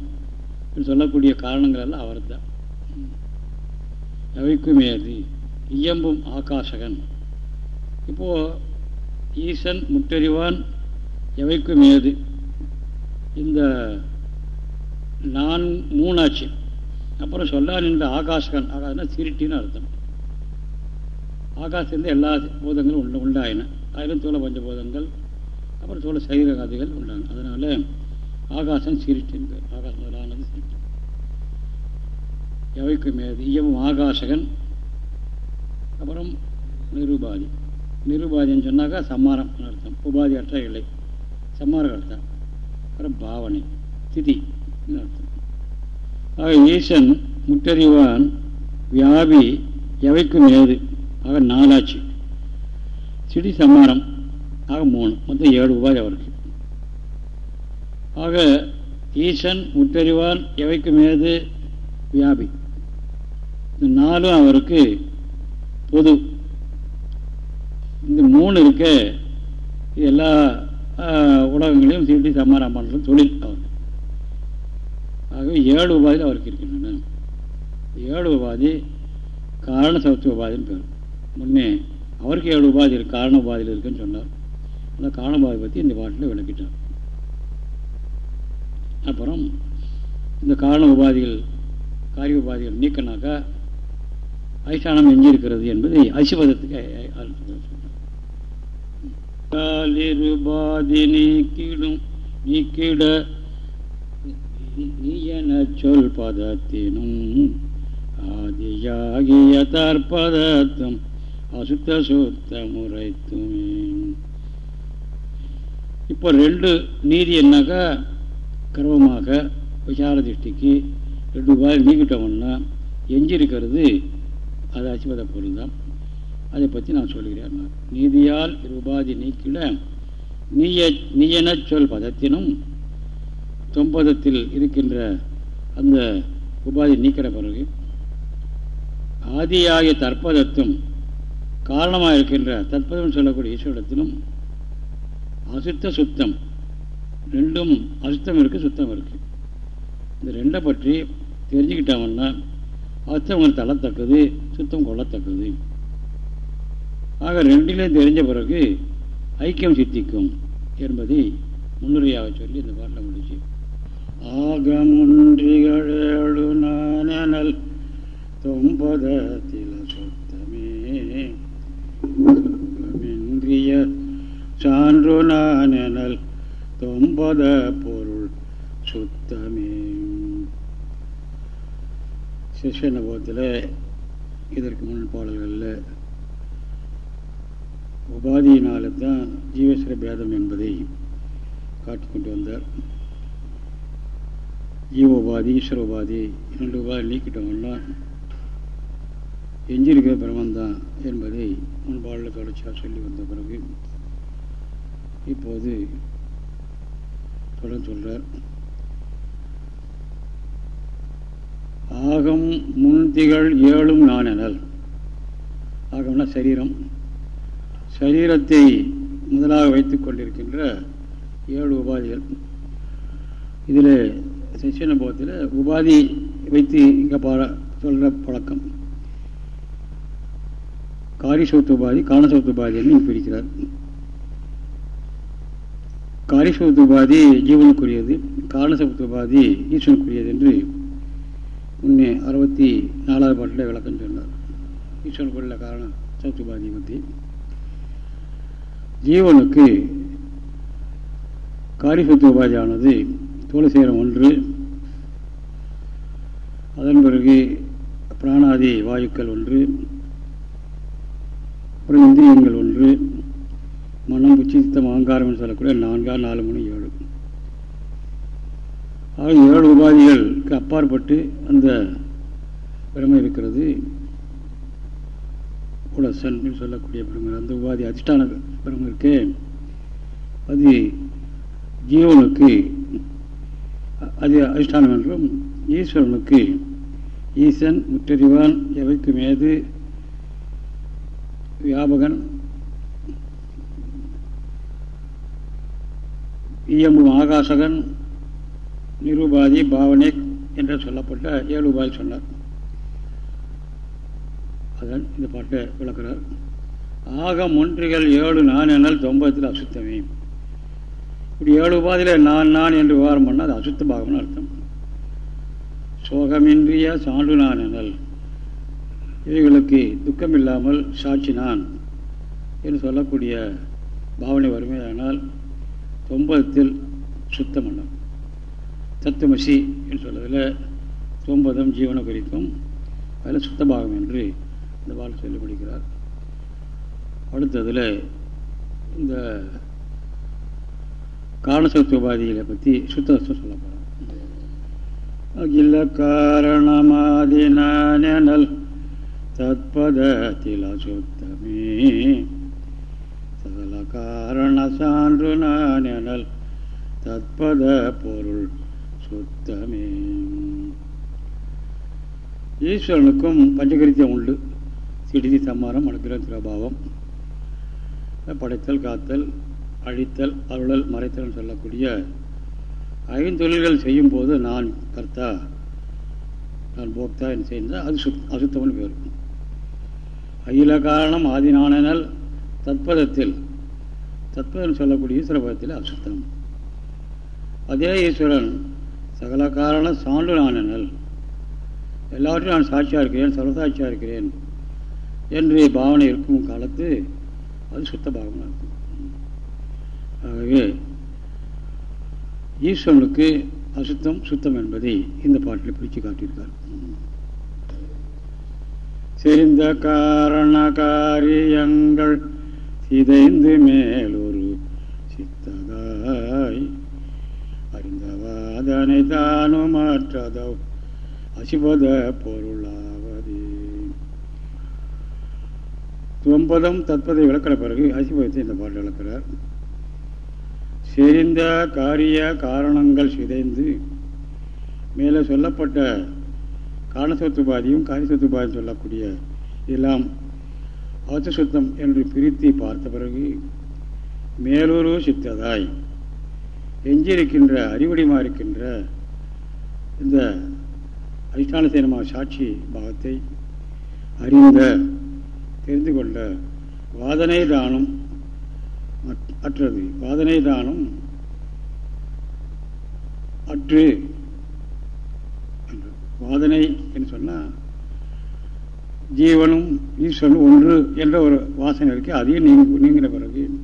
சொல்லக்கூடிய காரணங்கள் எல்லாம் அவர் தான் எவைக்கும் இயம்பும் ஆகாசகன். இப்போது ஈசன் முட்டறிவான் எவைக்குமேது இந்த நான் மூணாச்சு அப்புறம் சொல்லா நின்ற ஆகாசகன். ஆகாசனா சிரிட்டின்னு அர்த்தம். ஆகாசத்திலிருந்து எல்லா பூதங்களும் உண்டு உண்டாயின. அதிலும் தோல பஞ்சபூதங்கள். அப்புறம் தோல கதைகள் உண்டாங்க. அதனால ஆகாசம் சிரிட்டின் பேர். ஆகாசம் முதலானது சிரிட்டி எவைக்கும் மேது இயவும் ஆகாசகன் அப்புறம் நிருபாதி. நிருபாதின்னு சொன்னாக்கா சம்மாரம் அர்த்தம். உபாதி அற்ற இல்லை. சம்மாரம் அர்த்தம். அப்புறம் பாவனை திதி அர்த்தம். ஆக ஈசன் முட்டறிவான் வியாபி எவைக்கும் ஏது? ஆக நாளாச்சு சிடி சம்மாரம். ஆக மூணு. மொத்தம் ஏழு உபாதி அவருக்கு. ஆக ஈசன் முற்றறிவான் எவைக்கு மேது? வியாபி. இந்த நாலும் அவருக்கு பொது. இந்த மூணு இருக்க எல்லா உலகங்களையும் சீட்டி சம்மாரம் பண்ணுற தொழில் அவர். ஆகவே ஏழு உபாதியில் அவருக்கு இருக்கின்றன. ஏழு உபாதி காரண சௌத்த உபாதின்னு பேர். முன்னே அவருக்கு ஏழு உபாதி இருக்கு காரண உபாதியில் இருக்குன்னு சொன்னார். அந்த காரண பற்றி இந்த பாட்டில் விளக்கிட்டார். அப்புறம் இந்த காரண உபாதிகள் காரிய உபாதிகள் நீக்கினாக்கா அதிஷ்டானம் எஞ்சியிருக்கிறது என்பதை அசிபதத்துக்கு காலிருபாதி நீக்கிடும் நீக்கிட நீயன சொல் பதத்தினும் ஆதியாகிய தற்பதத்தும் அசுத்த சுத்த முறைத்துமே. இப்போ ரெண்டு நீதி என்னாக்கா கர்வமாக விசார திருஷ்டிக்கு ரெண்டு ரூபாய் நீக்கிட்டோம்னா எஞ்சிருக்கிறது அது அசிபத பொருள் தான். அதை பற்றி நான் சொல்கிறேன் நீதியால் உபாதி நீக்கிட நீய நீயன சொல் பதத்தினும் தொம்பதத்தில் இருக்கின்ற அந்த உபாதி நீக்கிற பிறகு ஆதியாகிய தற்பதத்தும் காரணமாக இருக்கின்ற தற்பதம் சொல்லக்கூடிய ஈஸ்வரத்திலும் அசுத்த சுத்தம். ரெண்டும் அசுத்தம் இருக்குது சுத்தம் இருக்குது இந்த ரெண்டை பற்றி தெரிஞ்சுக்கிட்டாங்கன்னா அசுத்தம் தள்ளத்தக்கது சுத்தம் கொள்ளத்தக்கது. ஆக ரெண்டிலையும் தெரிஞ்ச பிறகு ஐக்கியம் சித்திக்கும் என்பதை முன்னுரையாக சொல்லி இந்த பாட்டில் முடிச்சு. ஆகமுன்றிகளேழு நானல் தொம்பதத்தில சுத்தமே. சுகமின்றிய சான்று நானல் தொம்பத பொருள் சுத்தமே. சிஷனுபவத்தில் இதற்கு முன் பாடல்களில் உபாதியினால்தான் ஜீவேஸ்வர பேதம் என்பதை காட்டிக்கொண்டு வந்தார். ஜீவ உபாதி ஈஸ்வர உபாதி இரண்டு உபாதி நீக்கிட்டோம்னா எஞ்சிருக்கிற பிரமந்தான் என்பதை முன்பாளில் தொடர்ச்சியாக சொல்லி வந்த பிறகு இப்போது தொடர்ந்து சொல்கிறார் ஆகம் முன்திகள் ஏழும் நானெனல் ஆகம்னா சரீரம். சரீரத்தை முதலாக வைத்துக் கொண்டிருக்கின்ற ஏழு உபாதிகள். இதில் சிஷியன உபாதி வைத்து இங்கே பாட சொல்கிற பழக்கம். காரிசோத்து உபாதி காணசோத்து உபாதின்னு பிரிக்கிறார். காரிசோத்து உபாதி ஜீவனுக்குரியது காரணசோத்து உபாதி ஈஸ்வனுக்குரியது என்று முன்னே அறுபத்தி நாலாவது பாட்டில் விளக்கம் சொன்னார். ஈஸ்வனுக்குள்ள காரண சௌத்துபாதியை பற்றி ஜீவனுக்கு காரிசத்து உபாதியானது தோழசேரம் ஒன்று. அதன் பிறகு பிராணாதி வாயுக்கள் ஒன்று. அப்புறம் இந்திரியங்கள் ஒன்று. மனம் உச்சித்தம் அகங்காரம் என்று சொல்லக்கூடிய நான்காறு நாலு மூணு ஏழு. ஆக ஏழு உபாதிகளுக்கு அப்பாற்பட்டு அந்த பிரமை இருக்கிறது. உலசன் சொல்லக்கூடிய பிரமை அந்த உபாதி அதிஷ்டான பிரமை இருக்கு. அது ஜீவனுக்கு அது அதிஷ்டானம் என்றும் ஈஸ்வரனுக்கு ஈசன் முற்றறிவான் எவைக்கு மேது வியாபகன் இயம்பும் ஆகாசகன் நிருபாதி பாவனை என்று சொல்லப்பட்ட ஏழு உபாதி சொன்னார். அதன் இந்த பாட்டை விளக்குறார். ஆகம் ஒன்றுகள் ஏழு நான் என்னால் தொம்பத்தில் அசுத்தமே. இப்படி ஏழு உபாதியில் நான் நான் என்று விவகாரம் பண்ணால் அது அசுத்த பாகம்னு அர்த்தம். சோகமின்றிய சான்று நான் எனல் இவைகளுக்கு துக்கம் இல்லாமல் சாட்சி நான் என்று சொல்லக்கூடிய பாவனை வறுமையானால் தொம்பதத்தில் சுத்தம் பண்ணம் தத்துவமசி என்று சொல்வதில் தொம்பதம் ஜீவன குறித்தும் அதில் சுத்தபாகம் என்று இந்த வாழ் சொல்லி முடிக்கிறார் அடுத்ததில் இந்த காரணசத்துவபாதிகளை பற்றி சுத்தவஸ்தம் சொல்ல போகிறோம் அகில காரணமாதினல் தத்பதத்தில் அசுத்தமே. காரண சான்று நானல் தத்பத பொருள் சுத்தமே. ஈஸ்வரனுக்கும் பஞ்சகரித்தியம் உண்டு. சிடிதி சம்மாரம் அனுகிரக திரபாவம் படைத்தல் காத்தல் அழித்தல் அருளல் மறைத்தல் சொல்லக்கூடிய ஐந்தொழில்கள் செய்யும் போது நான் கர்த்தா நான் போக்தா என்று செய்தால் அது சுத் அசுத்தம்னு பேர். அகில காரணம் ஆதிநானல் தத்பதத்தில் தத்துவம் சொல்லக்கூடிய ஈஸ்வரபதத்தில் அசுத்தம் அதே ஈஸ்வரன் சகல காரண சான்று நானல் எல்லாவற்றையும் நான் சாட்சியாக இருக்கிறேன் சர்வசாட்சியாக இருக்கிறேன் என்று பாவனை இருக்கும் காலத்து அது சுத்த பாவமாக இருக்கும். ஆகவே ஈஸ்வரனுக்கு அசுத்தம் சுத்தம் என்பதை இந்த பாட்டில் பிரித்து காட்டியிருக்கார். செறிந்த காரண காரியங்கள் சிதைந்து மேலொரு சித்ததாய். அறிந்தவாதனை தானும் மாற்றதோ அசிபத பொருளாவது. துவம்பதம் தற்பதை விளக்கிற பிறகு அசிபதத்தை இந்த பாட்டு விளக்கிறார். செறிந்த காரிய காரணங்கள் சிதைந்து மேலே சொல்லப்பட்ட காரணசத்துபாதியும் காரியசத்துபாதியும் சொல்லக்கூடிய இதெல்லாம் அவத்த சுத்தம் என்று பிரித்து பார்த்த பிறகு மேலூரு சித்ததாய் எஞ்சியிருக்கின்ற அறிவுடைமா இருக்கின்ற இந்த அதிஷ்டான சேனமாக சாட்சி பாகத்தை அறிந்த தெரிந்து கொண்ட வாதனை தானும் அற்றது. வாதனை தானும் அற்று. வாதனை என்று சொன்னால் ஜீவனும் ஈஸ்வரனும் ஒன்று என்ற ஒரு வாசனை இருக்கு. அதையும் நீங்க நீங்கின பிறகு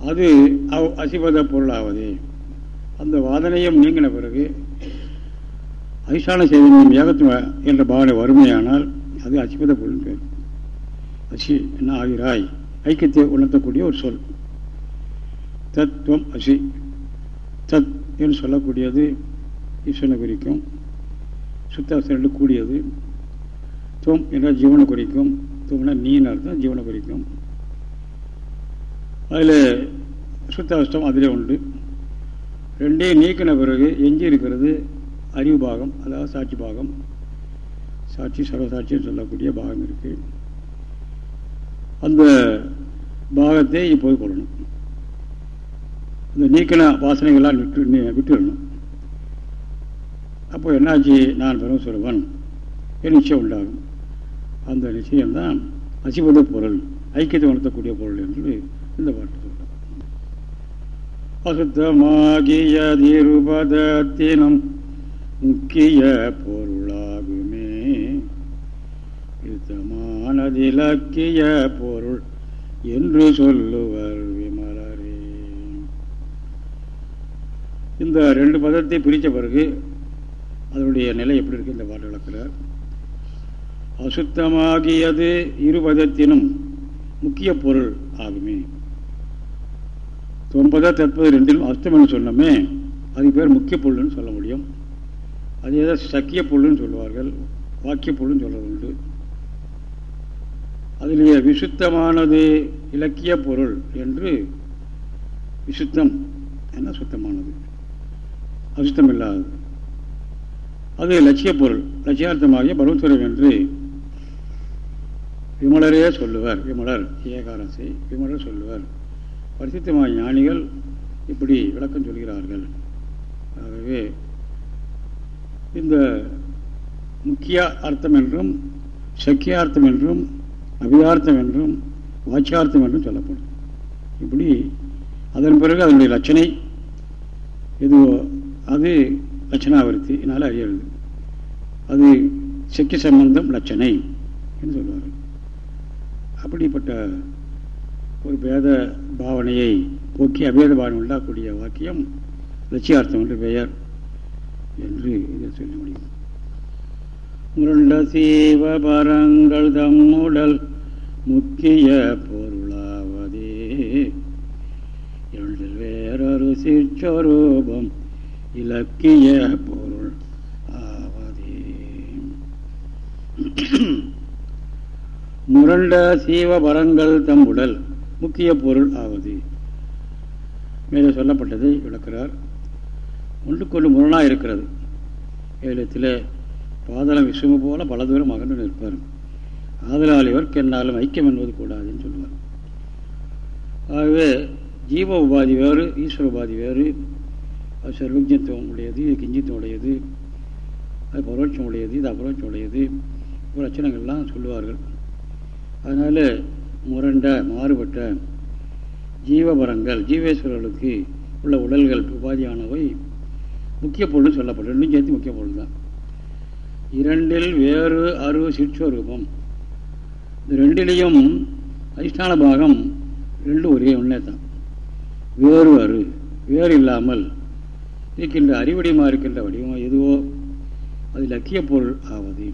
அது அசிபத பொருளாவது. அந்த வாதனையும் நீங்கின பிறகு அதிசான செய்தியும் ஏகத்துவ என்ற பாவனை வறுமையானால் அது அசிபத பொருள் பேர். அசி என்ன ஆகிறாய்? ஐக்கியத்தை உணர்த்தக்கூடிய ஒரு சொல். தத்துவம் அசி. தத் என்று சொல்லக்கூடியது ஈஸ்வரனை குறிக்கும். சுத்தாசனு கூடியது. துவம் என்றால் ஜீவனை குறிக்கும். துவம்னா நீன்னு அர்த்தம் ஜீவனை குறிக்கும். அதில் சுத்தாஷ்டம் அதிலே உண்டு. ரெண்டையும் நீக்கின பிறகு எஞ்சி இருக்கிறது அறிவு பாகம் அதாவது சாட்சி பாகம். சாட்சி சர்வசாட்சின்னு சொல்லக்கூடிய பாகம் இருக்குது அந்த பாகத்தை இப்போது கொள்ளணும். அந்த நீக்கின வாசனைகள்லாம் விட்டு விட்டுடணும். அப்போ என்னாச்சு? நான் பெரும் சொல்வன் என் நிச்சயம் உண்டாகும். அந்த நிச்சயம்தான் அசிபத பொருள் ஐக்கியத்தை உணர்த்தக்கூடிய பொருள் என்று இந்த பாட்டு சொல்றார் அசுத்தமாகிய திருபதத்தினம் முக்கிய பொருளாகுமே. யுத்தமானதிலக்கிய பொருள் என்று சொல்லுவர் விமலரே. இந்த ரெண்டு பதத்தை பிரித்த பிறகு அதனுடைய நிலை எப்படி இருக்கு? இந்த பாட்டு விளக்கிறார். அசுத்தமாகியது இருபதத்தினும் முக்கிய பொருள் ஆகுமே. தொன்பத தற்பது ரெண்டிலும் அர்த்தம் என்று சொன்னோமே அதுக்கு பேர் முக்கிய பொருள்னு சொல்ல முடியும். அது ஏதாவது சக்கிய பொருள்னு சொல்லுவார்கள் வாக்கிய பொருள்னு சொல்றது உண்டு. அதிலேயே விசுத்தமானது இலக்கிய பொருள் என்று விசுத்தம் என்ன சுத்தமானது? அசுத்தம் இல்லாதது. அது லட்சிய பொருள் லட்சியார்த்தமாகிய பரமசுரம் என்று விமலரே சொல்லுவார். விமலர் ஏகாரசி விமலர் சொல்லுவார். பரிசுத்தமான ஞானிகள் இப்படி விளக்கம் சொல்கிறார்கள். ஆகவே இந்த முக்கிய அர்த்தம் என்றும் சக்கியார்த்தம் என்றும் அபிதார்த்தம் என்றும் வாட்சியார்த்தம் என்றும் சொல்லப்படும். இப்படி அதன் பிறகு அதனுடைய லட்சணை எதுவோ அது லட்சணாவர்த்தினால அறியறது அது சக்கிய சம்பந்தம் லட்சணை என்று சொல்லுவார்கள் அப்படிப்பட்ட ஒரு பேத பாவனையை போக்கி அபேத பாவனை உண்டாக்கூடிய வாக்கியம் லட்சியார்த்தம் என்று பெயர் என்று இதில் சொல்ல முடியும். முருண்ட சீவபரங்கள் தம்முடல் முக்கிய பொருளாவதே. இரண்டில் வேறொரு சிற்சரூபம் இலக்கிய பொருள் ஆவதே. முரண்ட சீவபரங்கள் தம் உடல். முக்கிய பொருள் ஆவது. மேலே சொல்லப்பட்டதை விளக்கிறார். ஒன்றுக்கொண்டு முரணாக இருக்கிறது. ஏலத்தில் பாதளம் விஷ்ணு போல பல தூரம் அகன்று நிற்பார். ஆதலால் இவருக்கு என்னாலும் ஐக்கியம் என்பது கூடாதுன்னு சொல்லுவார் ஆகவே ஜீவ உபாதி வேறு ஈஸ்வர உபாதி வேறு. அது சர்வஜத்துவம் உடையது இது கிஞ்சித்துவம் உடையது. அது பரோட்சம் உடையது இது அபரோட்சம் உடையது. ஒரு லட்சணங்கள்லாம் சொல்லுவார்கள். அதனால் முரண்ட மாறுபட்ட ஜீவபரங்கள் ஜீவேஸ்வரர்களுக்கு உள்ள உடல்கள் உபாதியானவை முக்கிய பொருள் சொல்லப்படும் ரெண்டும் சேர்த்து முக்கிய பொருள் தான். இரண்டில் வேறு அரு சிற்றொருபம் இந்த ரெண்டிலையும் அதிஷ்டான பாகம் ரெண்டும் ஒரே ஒன்றே தான். வேறு அரு வேறு இல்லாமல் இருக்கின்ற அறிவடிமா இருக்கின்ற வடிவம் எதுவோ அது லக்கிய பொருள் ஆவது.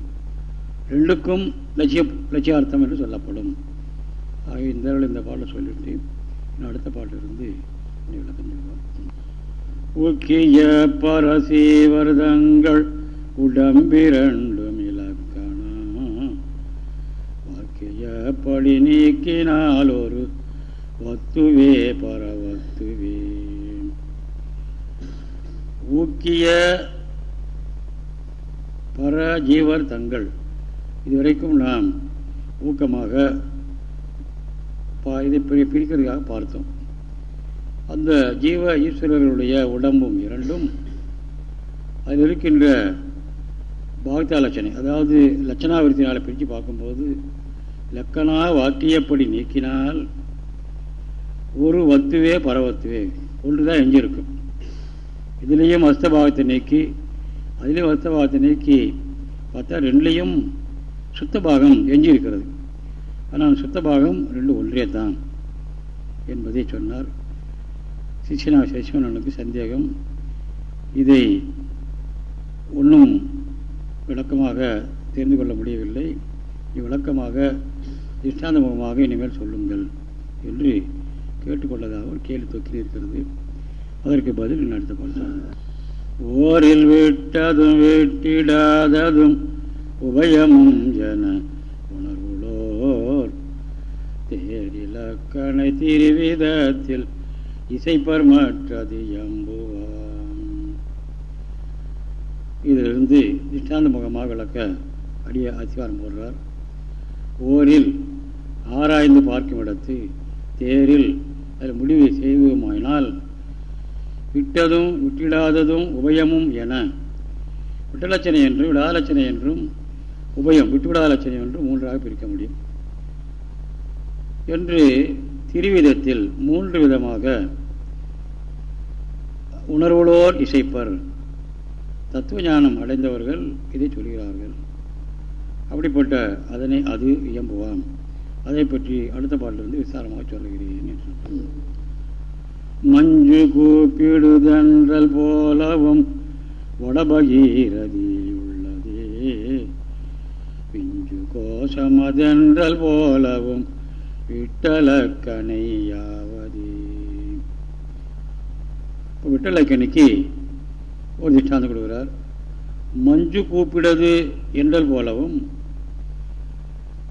ரெண்டுக்கும் லட்சிய லட்சியார்த்தம் என்று சொல்லப்படும். ஆக இந்த இந்த பாட்டை சொல்லிட்டு அடுத்த பாட்டிலிருந்து விளக்கம் சொல்லுவோம். உக்கிய பரசீவர்தங்கள் உடம்பிரண்டும் இலக்கணம். வாக்கிய படி நீக்கினால் ஒரு வத்துவே பரவத்துவே. ஊக்கிய பரஜீவர் தங்கள் இதுவரைக்கும் நாம் ஊக்கமாக இதை பிரிக்கிறதுக்காக பார்த்தோம். அந்த ஜீவ ஈஸ்வரர்களுடைய உடம்பும் இரண்டும் அதில் இருக்கின்ற பாக்தா லட்சணை அதாவது லட்சணாவிருத்தினால் பிரித்து பார்க்கும்போது லக்கணா வாக்கியப்படி நீக்கினால் ஒரு வத்துவே பரவத்துவே ஒன்று தான் எஞ்சிருக்கும் இதுலேயும் அஸ்தபாகத்தை நீக்கி அதிலேயும் அஸ்தபாகத்தை நீக்கி பார்த்தா ரெண்டுலேயும் சுத்த பாகம் எஞ்சி இருக்கிறது ஆனால் சுத்த பாகம் ரெண்டு ஒன்றே தான் என்பதை சொன்னார். சிஷியனா சசிவனனுக்கு சந்தேகம். இதை ஒன்றும் விளக்கமாக தெரிந்து கொள்ள முடியவில்லை. விளக்கமாக முகமாக இனிமேல் சொல்லுங்கள் என்று கேட்டுக்கொள்ளதாக ஒரு கேள்வி தொக்கி இருக்கிறது. அதற்கு பதில் நடத்த ஓரில் விட்டதும் விட்டிடாததும் உபயமும் ஜன உணர்வுளோர். தேரிலக்கணை திருவிதத்தில் இசைப்பர் மற்றது எம்புவான் இதிலிருந்து திஷ்டாந்த முகமாக விளக்க அடிய அதிகாரம் போடுறார். ஓரில் ஆராய்ந்து பார்க்கும் இடத்து தேரில் அதில் முடிவு செய்வோமாயினால் விட்டதும் விட்டிடாததும் உபயமும் என. விட்டலட்சணை என்றும் விடாலட்சணை என்றும் உபயம் விட்டுவிடாலட்சணை என்று மூன்றாக பிரிக்க முடியும். என்று திருவிதத்தில் மூன்று விதமாக உணர்வுளோர் இசைப்பர் தத்துவ ஞானம் அடைந்தவர்கள் இதை சொல்கிறார்கள். அப்படிப்பட்ட அதனை அது இயம்புவான். அதை பற்றி அடுத்த பாட்டிலிருந்து விசாரமாக சொல்லுகிறேன் என்று மஞ்சு கூப்பிடுதன்றல் போலவும் வடபகீரதியுள்ளதே பிஞ்சு கோஷமதென்றல் போலவும் விட்டலக்கணையாவதே. விட்டலக்கணிக்கு ஒரு திஷ்டாந்தம் கொடுக்கிறார். மஞ்சு கூப்பிடது என்றல் போலவும்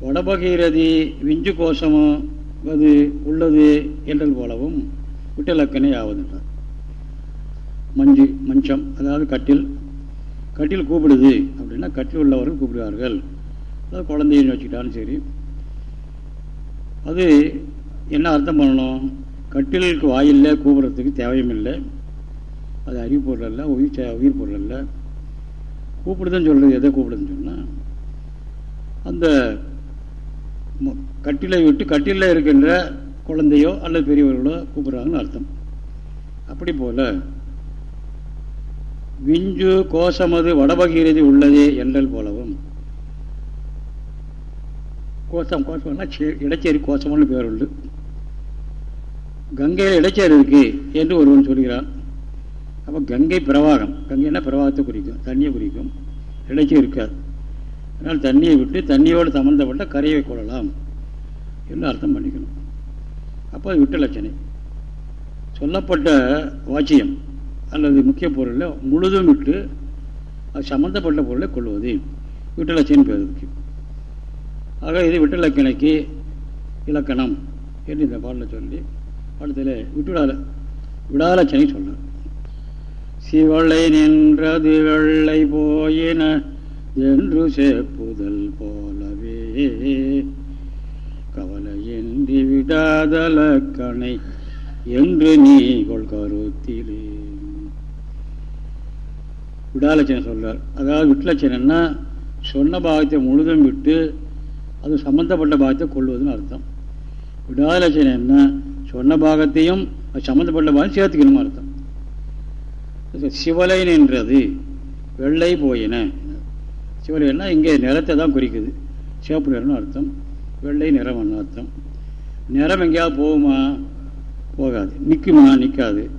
வடபகீரதி விஞ்சு கோஷமும் அது உள்ளது என்றல் போலவும் விட்டலக்கணை ஆவதுன்றார் மஞ்சு மஞ்சம் அதாவது கட்டில். கட்டில் கூப்பிடுது அப்படின்னா கட்டில் உள்ளவர்கள் கூப்பிடுவார்கள். அதாவது குழந்தைன்னு வச்சுக்கிட்டாலும் சரி. அது என்ன அர்த்தம் பண்ணணும்? கட்டிலுக்கு வாயில்லை கூப்பிட்றதுக்கு தேவையும் இல்லை அது அறிவு பொருள் அல்ல உயிர் உயிர் பொருள் அல்ல. கூப்பிடுதுன்னு சொல்கிறது எதை கூப்பிடுதுன்னு சொன்னால் அந்த கட்டிலை விட்டு கட்டிலில் இருக்கின்ற குழந்தையோ அல்லது பெரியவர்களோ கூப்பிட்றாங்கன்னு அர்த்தம். அப்படி போல விஞ்சு கோஷமது வடபகீரதி உள்ளதே என்றல் போலவும் கோசம் கோசம்னா இடைச்சேரி கோசம்னு பேர் உண்டு. கங்கையில் இடைச்சேரி இருக்கு என்று ஒருவன் சொல்கிறான். அப்போ கங்கை பிரவாகம். கங்கைன்னா பிரவாகத்தை குறிக்கும். தண்ணியை குறிக்கும். இடைச்சே இருக்காது. அதனால் தண்ணியை விட்டு தண்ணியோடு சம்மந்தப்பட்ட கரையை கொள்ளலாம் என்று அர்த்தம் பண்ணிக்கணும். அப்போ அது விட்டு லட்சணை. சொல்லப்பட்ட வாச்சியம் அல்லது முக்கிய பொருளில் முழுதும் விட்டு அது சம்மந்தப்பட்ட பொருளை கொள்வது. விட்டலட்சணம் பேர் பேருக்கு ஆக இது விட்டுலக்கணைக்கு இலக்கணம் என்று இந்த பாடலை சொல்லி அடுத்தல விட்டுவிடாத விடாலச்சனை சொன்னார் சிவளை நின்றது வெள்ளை போயின என்று சேப்புதல் போலவே கவலையின்றி விடாதல கணை என்று நீ கொள் கருத்திலே. விடாலட்சணம் சொல்றார். அதாவது விட்டுலட்சணம்னா சொன்ன பாகத்தை முழுதும் விட்டு அது சம்பந்தப்பட்ட பாகத்தை கொள்வதுன்னு அர்த்தம். விடாலட்சணம் என்ன? சொன்ன பாகத்தையும் அது சம்மந்தப்பட்ட பாகம் சேர்த்துக்கணுமா அர்த்தம். சிவலை நின்றது வெள்ளை போயின. சிவலைன்னா இங்கே நிறத்தை தான் குறிக்குது. சிவப்பு நிறம்னு அர்த்தம். வெள்ளை நிறம்னு அர்த்தம்? நிறம் எங்கேயாவது போகுமா? போகாது. நிற்குமா நிற்காது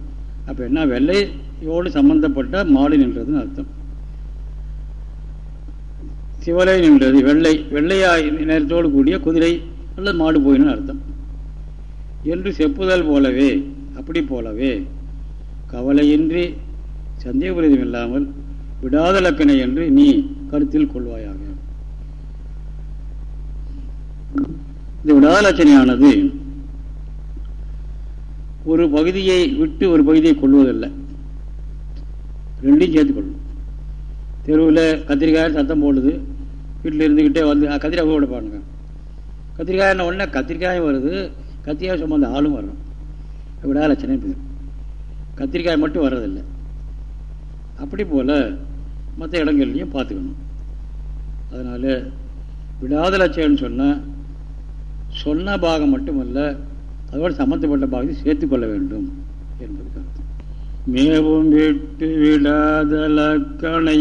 அப்போ என்ன? வெள்ளையோடு சம்மந்தப்பட்ட மாடு நின்றதுன்னு அர்த்தம். சிவலை நின்றது. வெள்ளை வெள்ளையாய் நேரத்தோடு கூடிய குதிரை அல்லது மாடு போயின்னு அர்த்தம். என்று செப்புதல் போலவே அப்படி போலவே கவலையின்றி சந்தேகபுரிதம் இல்லாமல் விடாத லக்கணை என்று நீ கருத்தில் கொள்வாயாக. இந்த விடாத லட்சணையானது ஒரு பகுதியை விட்டு ஒரு பகுதியை கொள்வதில்லை. ரெண்டையும் சேர்த்து கொள்ளும் தெருவில் கத்திரிக்காய் சத்தம் போடுது. வீட்டில் இருந்துக்கிட்டே வந்து கத்திரிக்காய் கூட பாருங்க கத்திரிக்காய் உடனே கத்திரிக்காயும் வருது கத்திரிக்காய் சுமந்த ஆளும் வரணும் விடாத லட்சணம் பேர் கத்திரிக்காய் மட்டும் வர்றதில்லை. அப்படி போல் மற்ற இடங்கள்லையும் பார்த்துக்கணும். அதனால் விடாத லட்சம்னு சொன்னால் சொன்ன பாகம் மட்டுமல்ல அதோடு சம்மந்தப்பட்ட பாகத்தை சேர்த்து கொள்ள வேண்டும் என்பது கருத்து. மேவும் விட்டு விடாத லக்கணை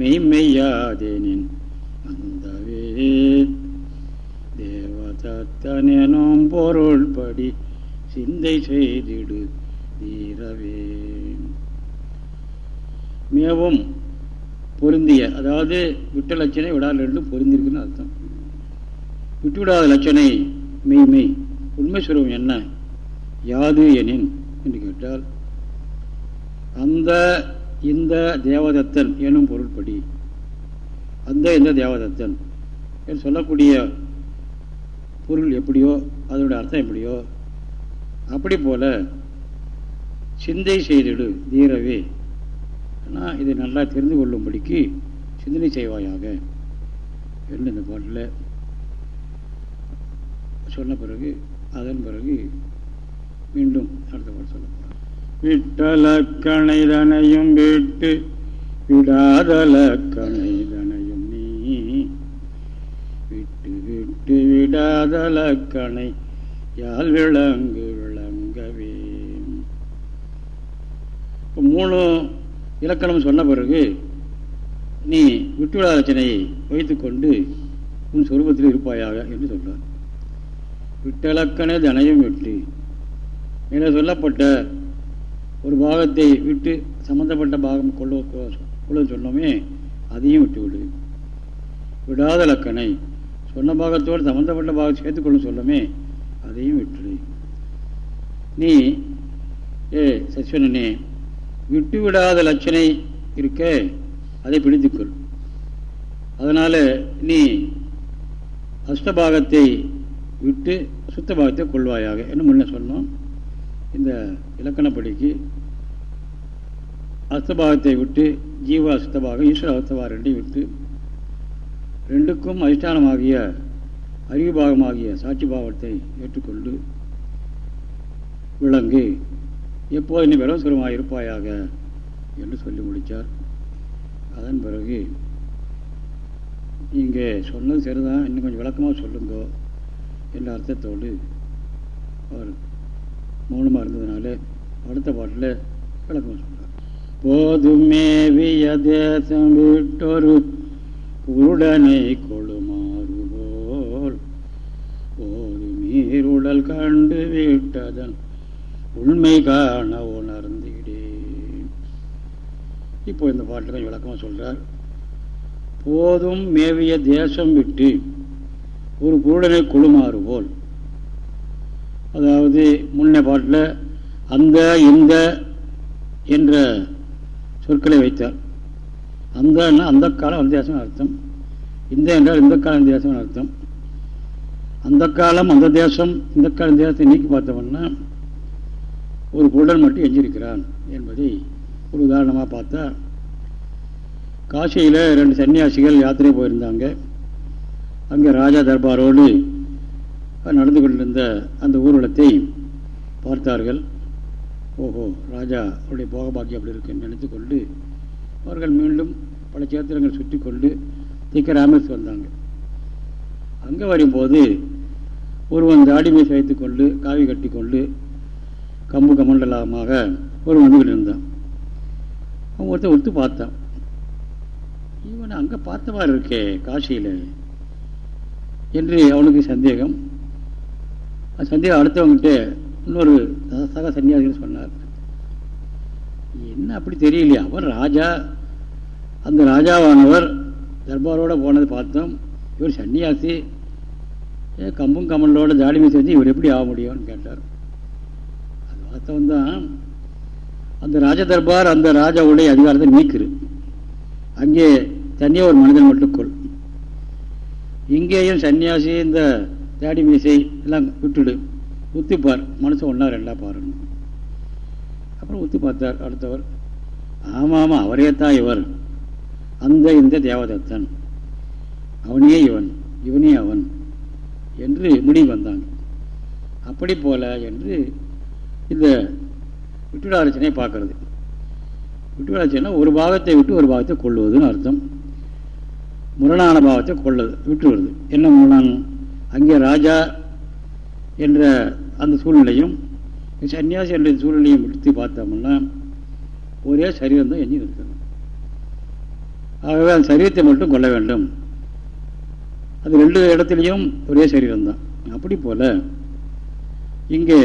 மெய்மெய்யாதேனின் தேவதத்தனும் பொருள்படி சிந்தை செய்திடு தீரவே மேவும் பொருந்திய அதாவது விட்ட லட்சணை விடாத ரெண்டும் பொருந்திருக்குன்னு அர்த்தம். விட்டு விடாத லட்சணை மெய்மை உண்மை சுரூபம் என்ன? யாது எனின் என்று கேட்டால் அந்த இந்த தேவதத்தன் எனும் பொருள்படி அந்த இந்த தேவதத்தன். என்று சொல்லக்கூடிய பொருள் எப்படியோ அதனுடைய அர்த்தம் எப்படியோ அப்படி போல சிந்தை செய்திடு தீரவே. ஆனால் இதை நல்லா தெரிந்து கொள்ளும்படிக்கு சிந்தனை செய்வாயாக என்று இந்த பாட்டில் சொன்ன பிறகு அதன் பிறகு மீண்டும் அடுத்த பாட்டு சொல்ல போகிறோம் விட்டலக்கணைதனையும் விட்டு விடாதலக்கணைதனையும் நீ விட்டு விடாதலக்கணை யால் விளங்கு விளங்கவே. இப்போ மூணு இலக்கணம் சொன்ன பிறகு நீ விட்டுவிடாத ரச்சனையை வைத்துக்கொண்டு உன் சொரூபத்தில் இருப்பாயாக என்று சொல்றார். விட்டலக்கண தனையும் விட்டு மேலே சொல்லப்பட்ட ஒரு பாகத்தை விட்டு சம்பந்தப்பட்ட பாகம் கொள்ள கொள்ள சொன்னோமே அதையும் விட்டு விடு விடாத லக்கணை சொன்ன பாகத்தோடு சம்மந்தப்பட்ட பாகம் சேர்த்துக்கொள்ள சொல்லமே அதையும் விட்டுடு. நீ ஏ சசிவனே விட்டு விடாத லட்சணை இருக்க அதை பிடித்துக்கொள். அதனால் நீ அஷ்டபாகத்தை விட்டு சுத்த பாகத்தை கொள்வாயாக என்று முன்ன சொன்னோம். இந்த இலக்கணப்படிக்கு அஸ்தபாகத்தை விட்டு ஜீவ அஸ்தபாகம் ஈஸ்வர அஸ்தபாகம் ரெண்டையும் விட்டு ரெண்டுக்கும் அதிஷ்டானமாகிய அறிவு பாகமாகிய சாட்சி பாவத்தை ஏற்றுக்கொண்டு விளங்கு. எப்போது நீ விலவசுரமாக இருப்பாயாக என்று சொல்லி முடித்தார். அதன் பிறகு இங்கே சொன்னது சரிதான். இன்னும் கொஞ்சம் விளக்கமாக சொல்லுங்கோ என்ற அர்த்தத்தோடு அவர் மௌனமாக இருந்ததுனால அடுத்த பாட்டில் விளக்கமாக சொல்கிறார் போதுமேவிய தேசம் விட்டொரு உடனே கொழுமாறு போல் மீருடல் கண்டு விட்டதன் உண்மை காண உணர்ந்திடேன். இப்போ இந்த பாட்டில் கொஞ்சம் விளக்கமாக சொல்கிறார் போதும் மேவிய தேசம் விட்டு ஒரு குருடனை குழுமாறு போல் அதாவது முன்ன பாட்டில் அந்த இந்த என்ற சொற்களை வைத்தார். அந்த அந்த காலம் அந்த அர்த்தம். இந்த என்றால் இந்த காலம் இந்த தேசம் அர்த்தம். அந்த காலம் அந்த தேசம் இந்த காலம் தேசத்தை நீக்கி பார்த்தோம்னா ஒரு குருடன் மட்டும் எஞ்சிருக்கிறான் என்பதை ஒரு உதாரணமாக பார்த்தா காசியில் ரெண்டு சன்னியாசிகள் யாத்திரை போயிருந்தாங்க. அங்கே ராஜா தர்பாரோடு நடந்து கொண்டிருந்த அந்த ஊர்வலத்தை பார்த்தார்கள். ஓஹோ ராஜா அவருடைய போகபாக்கி அப்படி இருக்குன்னு நினைத்து கொண்டு அவர்கள் மீண்டும் பல சேத்திரங்கள் சுற்றி கொண்டு திக்க வந்தாங்க. அங்கே வரும்போது ஒருவன் தாடி மீசை வைத்து கொண்டு காவி கட்டி கொண்டு கம்பு கமண்டலமாக ஒரு வந்துகிட்டு இருந்தான். அவன் ஒருத்தர் ஒத்து பார்த்தான். இவன் அங்கே பார்த்த மாதிரி இருக்கே காசியில்? என்று அவனுக்கு சந்தேகம். சந்தேகம் அடுத்தவங்கிட்ட இன்னொரு சக சன்னியாசிகள் சொன்னார். என்ன அப்படி தெரியலையா? அவர் ராஜா. அந்த ராஜாவானவர் தர்பாரோடு போனதை பார்த்தோம். இவர் சன்னியாசி. கம்பும் கமலோட ஜாடி செஞ்சு இவர் எப்படி ஆக முடியும்னு கேட்டார். அது வாஸ்தவம் தான் அந்த ராஜ தர்பார் அந்த ராஜாவுடைய அதிகாரத்தை நீக்குது அங்கே தனியாக ஒரு மனிதன் மட்டும் கொள். இங்கேயும் சன்னியாசி இந்த தாடி மீசை எல்லாம் விட்டுடு. உத்திப்பார் மனசு ஒன்றா ரெண்டா பாருன்னு. அப்புறம் ஒத்து பார்த்தார் அடுத்தவர். ஆமாம் ஆமாம் அவரே தான் இவர். அந்த இந்த தேவதத்தன். அவனே இவன் இவனே அவன் என்று முடிவு வந்தாங்க அப்படி போல என்று இந்த விட்டுடாலோசனையை பார்க்கறது. விட்டுடாலோசனை ஒரு பாகத்தை விட்டு ஒரு பாகத்தை கொள்வதுன்னு அர்த்தம். முரணான பாவத்தை கொள்ளது விட்டு வருது என்ன முரணான? அங்கே ராஜா என்ற அந்த சூழ்நிலையும் சன்னியாசி என்ற சூழ்நிலையும் எடுத்து பார்த்தோம்னா ஒரே சரீரம் தான் எஞ்சி இருக்கிறது ஆகவே அந்த சரீரத்தை மட்டும் கொள்ள வேண்டும் அது ரெண்டு இடத்துலையும் ஒரே சரீரம் தான் அப்படி போல இங்கே